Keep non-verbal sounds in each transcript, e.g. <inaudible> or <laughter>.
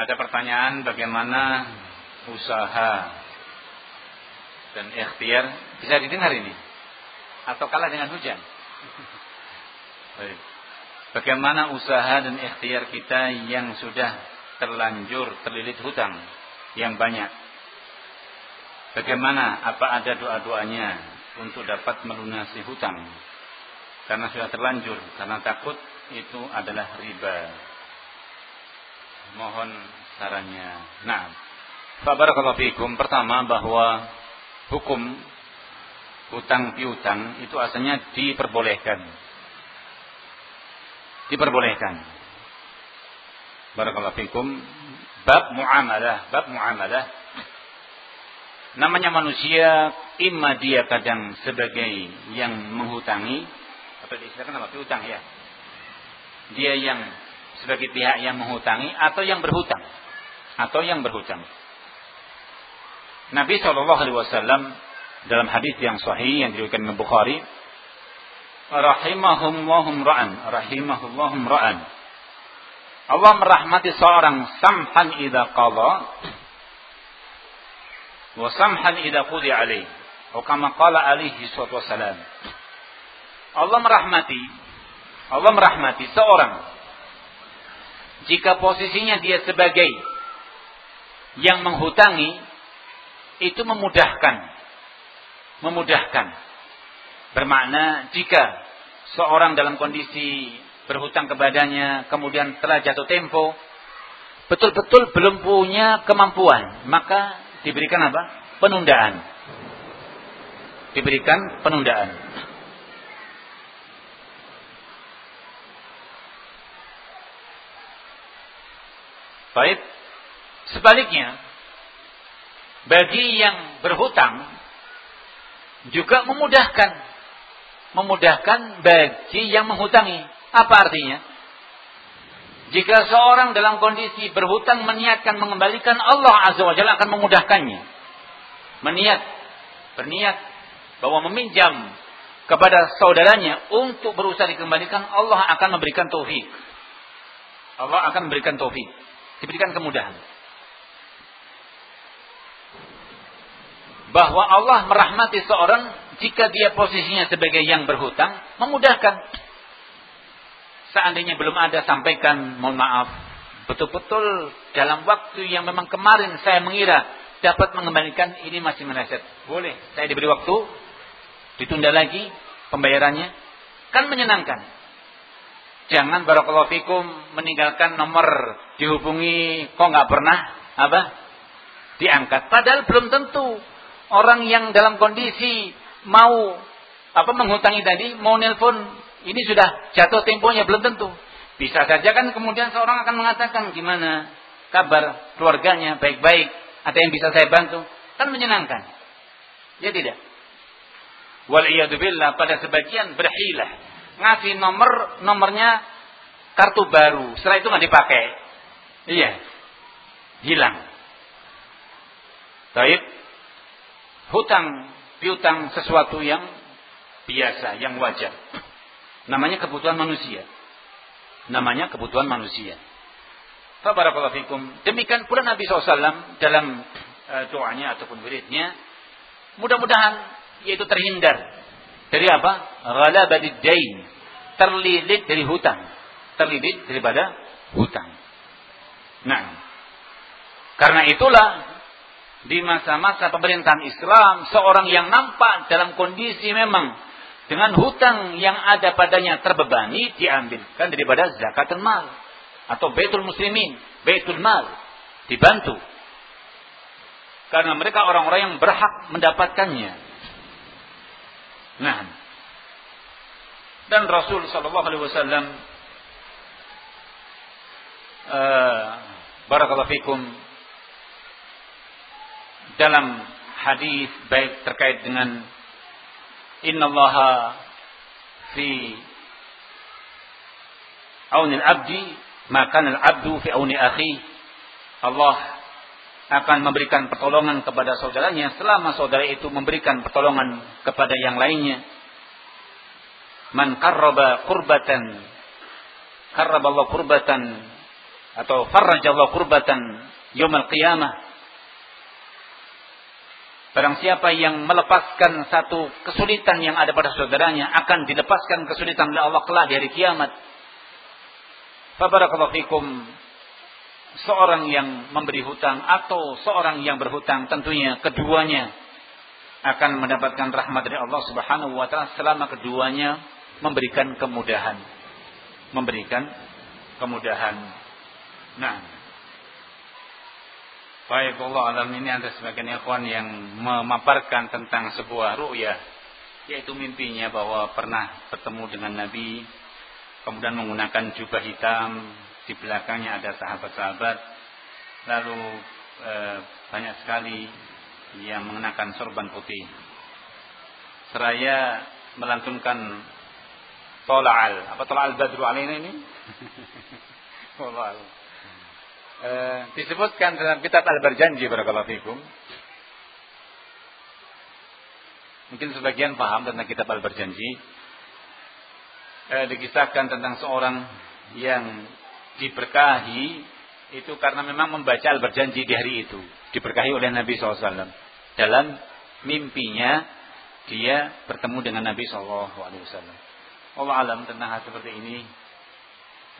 Ada pertanyaan bagaimana usaha dan ikhtiar bisa didengar ini atau kalah dengan hujan. Bagaimana usaha dan ikhtiar kita yang sudah terlanjur terlilit hutang yang banyak? Bagaimana apa ada doa-doanya untuk dapat melunasi hutang? Karena sudah terlanjur, karena takut itu adalah riba. Mohon sarannya. Nah, Barakallahu fikum. Pertama bahwa hukum hutang piutang itu asalnya diperbolehkan. Diperbolehkan. Barakallahu fikum. Bab muamalah, bab muamalah. Namanya manusia, imma dia kadang sebagai yang menghutangi, atau diistilahkan apa? Piutang ya. Dia yang sebagai pihak yang menghutangi atau yang berhutang. Atau yang berhutang. Nabi Shallallahu Alaihi Wasallam dalam hadis yang sahih yang diriwayatkan Imam Bukhari, rahimahullahum ra'an, rahimahullahum ra'an. Allah merahmati seorang samhan idza qala wa samhan idza qudi alaih. Atau kama qala alaihi salatu. Allah merahmati Allah merahmati seorang jika posisinya dia sebagai yang menghutangi itu memudahkan. Memudahkan. Bermakna jika seorang dalam kondisi berhutang kepadanya, kemudian telah jatuh tempo, betul-betul belum punya kemampuan, maka diberikan apa? Penundaan. Diberikan penundaan. Baik. Sebaliknya, bagi yang berhutang juga memudahkan memudahkan bagi yang menghutangi. Apa artinya? Jika seorang dalam kondisi berhutang meniatkan mengembalikan Allah Azza wa Jalla akan memudahkannya. Meniat, berniat bahwa meminjam kepada saudaranya untuk berusaha dikembalikan Allah akan memberikan taufik. Allah akan memberikan taufik, diberikan kemudahan. bahwa Allah merahmati seorang jika dia posisinya sebagai yang berhutang, memudahkan. Seandainya belum ada sampaikan, mohon maaf, betul-betul dalam waktu yang memang kemarin saya mengira dapat mengembalikan ini masih meleset. Boleh, saya diberi waktu, ditunda lagi pembayarannya, kan menyenangkan. Jangan barakallahu fikum meninggalkan nomor dihubungi kok nggak pernah apa? Diangkat. Padahal belum tentu orang yang dalam kondisi mau apa menghutangi tadi mau nelpon ini sudah jatuh temponya belum tentu. Bisa saja kan kemudian seorang akan mengatakan gimana kabar keluarganya? Baik-baik. Ada yang bisa saya bantu? Kan menyenangkan. Ya tidak? Wal pada sebagian berhilah ngasih nomor nomornya kartu baru setelah itu nggak dipakai iya hilang Taib hutang piutang sesuatu yang biasa, yang wajar. Namanya kebutuhan manusia. Namanya kebutuhan manusia. Fabarakallahu. Demikian pula Nabi SAW dalam uh, doanya ataupun wiridnya. Mudah-mudahan yaitu terhindar dari apa? Ghalabadid dain. Terlilit dari hutang. Terlilit daripada hutang. Nah, karena itulah di masa-masa pemerintahan Islam seorang yang nampak dalam kondisi memang dengan hutang yang ada padanya terbebani diambilkan daripada zakat mal atau betul muslimin, betul mal dibantu karena mereka orang-orang yang berhak mendapatkannya. Nah, dan Rasul Shallallahu Alaihi Wasallam, uh, barakallahu fikum, dalam hadis baik terkait dengan innallaha fi auni al-abdi maka al-abdu fi auni akhi Allah akan memberikan pertolongan kepada saudaranya selama saudara itu memberikan pertolongan kepada yang lainnya man qarraba qurbatan qarraba Allah qurbatan atau farrajallahu kurbatan yaumil qiyamah. Barang siapa yang melepaskan satu kesulitan yang ada pada saudaranya akan dilepaskan kesulitan oleh Allah kelak di hari kiamat. Fabarakallahu fikum seorang yang memberi hutang atau seorang yang berhutang tentunya keduanya akan mendapatkan rahmat dari Allah Subhanahu wa taala selama keduanya memberikan kemudahan. Memberikan kemudahan. Nah, baik Allah alam ini ada sebagian ikhwan yang memaparkan tentang sebuah ru'yah yaitu mimpinya bahwa pernah bertemu dengan Nabi kemudian menggunakan jubah hitam di belakangnya ada sahabat-sahabat. Lalu e, banyak sekali yang mengenakan sorban putih. Seraya melantunkan tola'al. Apa tola'al badru alaina ini? <laughs> Tola'al. E, disebutkan dalam kitab al-berjanji barakallahu fikum. Mungkin sebagian paham tentang kitab al-berjanji e, dikisahkan tentang seorang yang diberkahi itu karena memang membaca al-berjanji di hari itu. Diberkahi oleh Nabi SAW. Dalam mimpinya dia bertemu dengan Nabi SAW. Allah alam tentang hal seperti ini.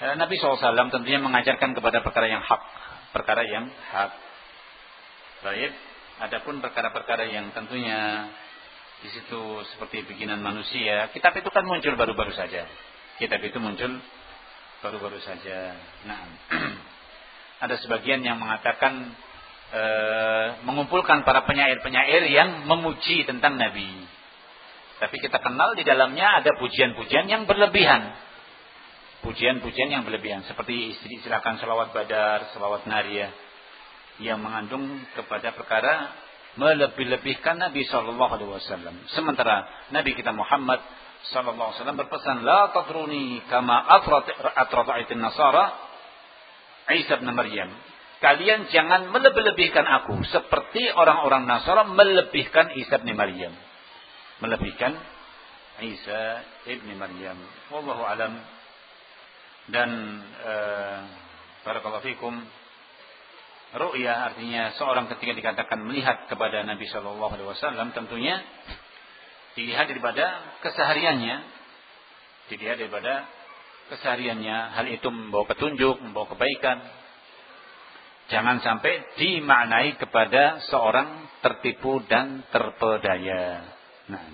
Eh, Nabi SAW tentunya mengajarkan kepada perkara yang hak. Perkara yang hak. Baik. Adapun perkara-perkara yang tentunya di situ seperti bikinan manusia, kitab itu kan muncul baru-baru saja. Kitab itu muncul baru-baru saja. Nah, <clears throat> ada sebagian yang mengatakan e, mengumpulkan para penyair-penyair yang memuji tentang Nabi. Tapi kita kenal di dalamnya ada pujian-pujian yang berlebihan. Pujian-pujian yang berlebihan seperti silakan selawat badar, selawat naria yang mengandung kepada perkara melebih-lebihkan Nabi Shallallahu Alaihi Wasallam. Sementara Nabi kita Muhammad sallallahu alaihi wasallam berpesan la tatruni kama atrata'atin nasara. Isa bin Maryam kalian jangan melebih-lebihkan aku seperti orang-orang Nasara melebihkan Isa bin Maryam. Melebihkan Isa ibn Maryam. Wallahu alam. Dan uh, barakallahu fikum ru'ya artinya seorang ketika dikatakan melihat kepada Nabi Shallallahu alaihi wasallam tentunya dilihat daripada kesehariannya. Dilihat daripada kesehariannya. Hal itu membawa petunjuk membawa kebaikan. Jangan sampai dimaknai kepada seorang tertipu dan terpedaya. Nah.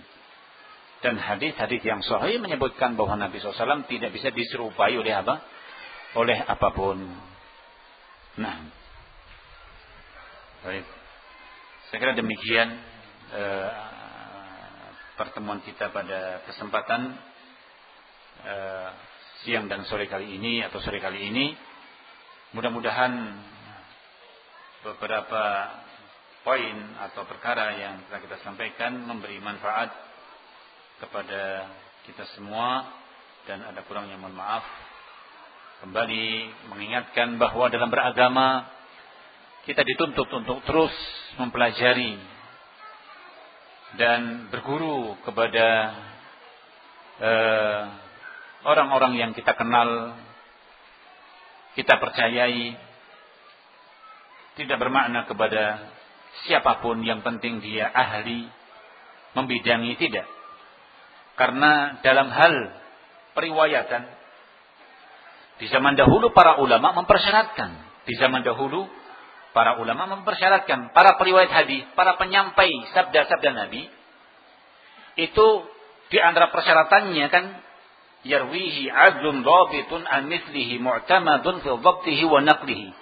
Dan hadis-hadis yang sahih menyebutkan bahwa Nabi SAW tidak bisa diserupai oleh apa? Oleh apa pun. Nah. Baik. Saya kira demikian eh, pertemuan kita pada kesempatan uh, siang dan sore kali ini atau sore kali ini. Mudah-mudahan beberapa poin atau perkara yang telah kita sampaikan memberi manfaat kepada kita semua dan ada kurangnya mohon maaf. Kembali mengingatkan bahwa dalam beragama kita dituntut untuk terus mempelajari dan berguru kepada eh, orang-orang uh, yang kita kenal, kita percayai, tidak bermakna kepada siapa pun yang penting dia ahli membidangi tidak. Karena dalam hal periwayatan di zaman dahulu para ulama mempersyaratkan di zaman dahulu Para ulama mempersyaratkan para periwayat hadis, para penyampai sabda-sabda Nabi itu di antara persyaratannya kan yarwihi adlun dhabitun an mithlihi mu'tamadun fi dhabtihi wa naqlihi.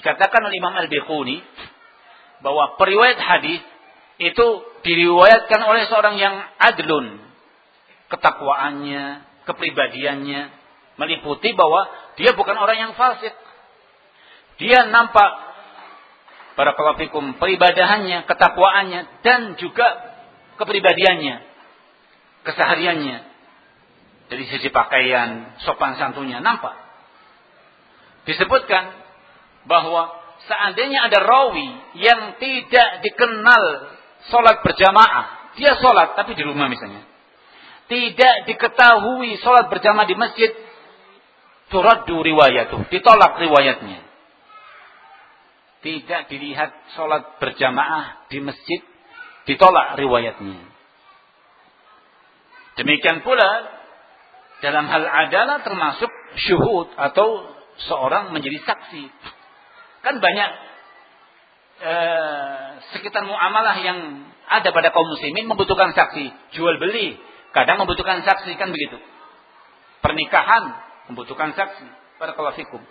Dikatakan oleh Imam Al-Biquni bahwa periwayat hadis itu diriwayatkan oleh seorang yang adlun ketakwaannya, kepribadiannya meliputi bahwa dia bukan orang yang fasik. Dia nampak para kalafikum peribadahannya, ketakwaannya dan juga kepribadiannya, kesehariannya. Dari sisi pakaian, sopan santunnya nampak. Disebutkan bahwa seandainya ada rawi yang tidak dikenal sholat berjamaah, dia sholat tapi di rumah misalnya. Tidak diketahui sholat berjamaah di masjid, turaddu riwayatuh, ditolak riwayatnya tidak dilihat sholat berjamaah di masjid ditolak riwayatnya. Demikian pula dalam hal adalah termasuk syuhud atau seorang menjadi saksi. Kan banyak eh, sekitar muamalah yang ada pada kaum muslimin membutuhkan saksi. Jual beli kadang membutuhkan saksi kan begitu. Pernikahan membutuhkan saksi. Barakallahu fikum.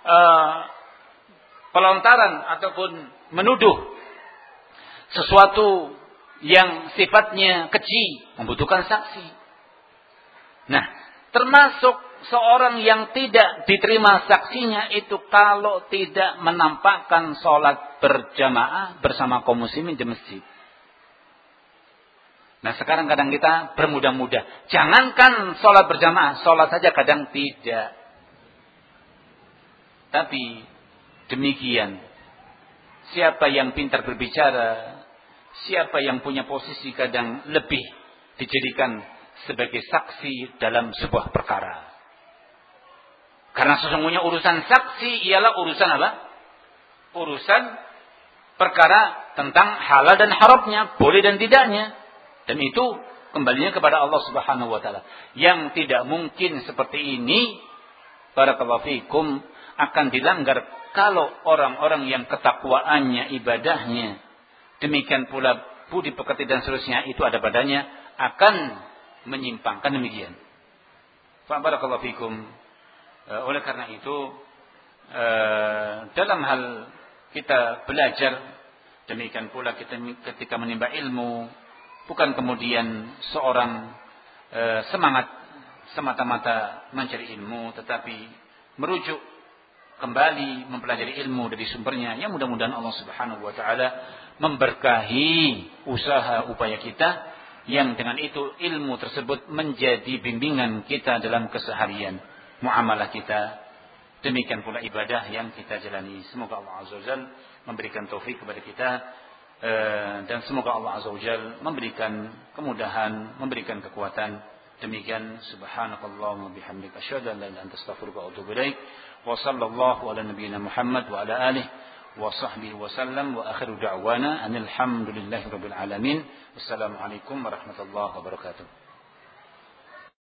Eh, pelontaran ataupun menuduh sesuatu yang sifatnya keji membutuhkan saksi. Nah, termasuk seorang yang tidak diterima saksinya itu kalau tidak menampakkan sholat berjamaah bersama kaum muslimin di masjid. Nah sekarang kadang kita bermudah-mudah. Jangankan sholat berjamaah, sholat saja kadang tidak. Tapi demikian. Siapa yang pintar berbicara, siapa yang punya posisi kadang lebih dijadikan sebagai saksi dalam sebuah perkara. Karena sesungguhnya urusan saksi ialah urusan apa? Urusan perkara tentang halal dan haramnya, boleh dan tidaknya. Dan itu kembalinya kepada Allah Subhanahu wa taala. Yang tidak mungkin seperti ini para fikum akan dilanggar kalau orang-orang yang ketakwaannya, ibadahnya, demikian pula budi pekerti dan seterusnya itu ada padanya akan menyimpangkan demikian. Barakallahu fikum. E, oleh karena itu e, dalam hal kita belajar demikian pula kita ketika menimba ilmu bukan kemudian seorang e, semangat semata-mata mencari ilmu tetapi merujuk kembali mempelajari ilmu dari sumbernya. Yang mudah-mudahan Allah Subhanahu wa taala memberkahi usaha upaya kita yang dengan itu ilmu tersebut menjadi bimbingan kita dalam keseharian muamalah kita. Demikian pula ibadah yang kita jalani. Semoga Allah azza wajalla memberikan taufik kepada kita eh, dan semoga Allah azza wajalla memberikan kemudahan memberikan kekuatan demikian subhanakallahumma bihamdika asyhadu an la ilaha illa anta astaghfiruka wa atubu ilaik wa sallallahu ala nabiyyina Muhammad wa ala alihi وصحبه وسلم وآخر دعوانا أن الحمد لله رب العالمين والسلام عليكم ورحمة الله وبركاته